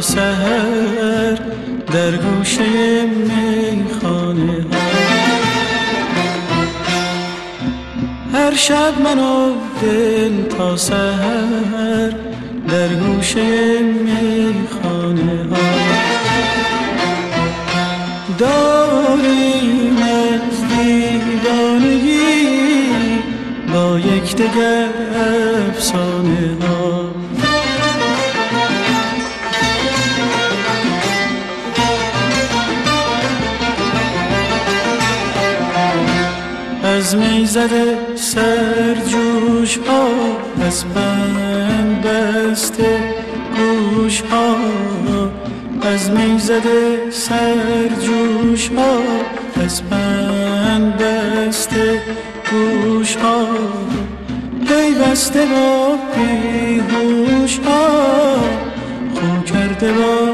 سهر در گوشه میخانه. هر شب منو دل تا سهر در گوشه میخانه. ها داریم از دیوانگی با یک دگر افسانه ها. از می‌زد سرجوش ها از بند بسته گوش ها. از می‌زد سرجوش ها از بند بسته گوش ها. پیوسته با بیهوش ها خو کرده با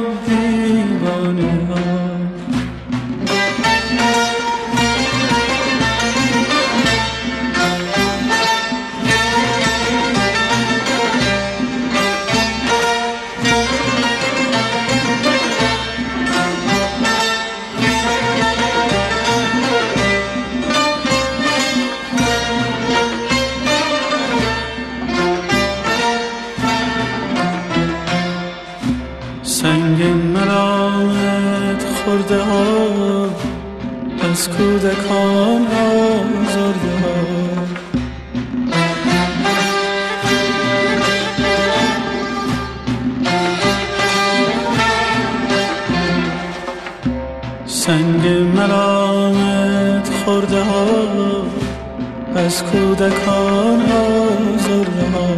از کودکان آزرده ها.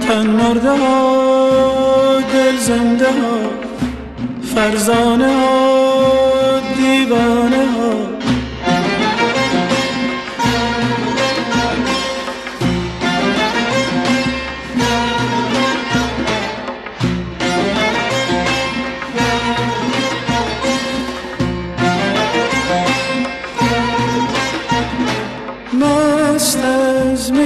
تن مرده ها دل زنده ها. فرزانه ها دیوانه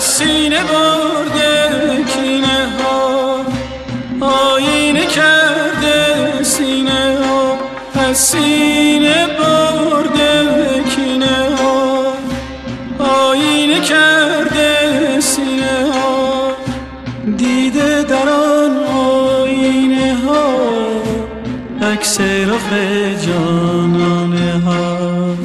سینه برده کینه ها آینه کرده سینه ها. از سینه برده رخ جانانه ها.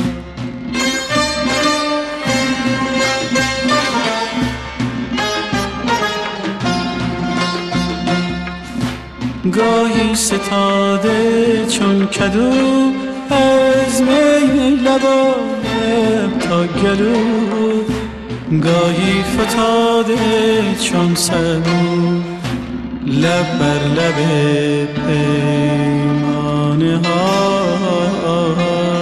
گاهی ستاده چون کدو از می لبا تا گلو. گاهی فتاده چون سبو لب بر لب মনে হয়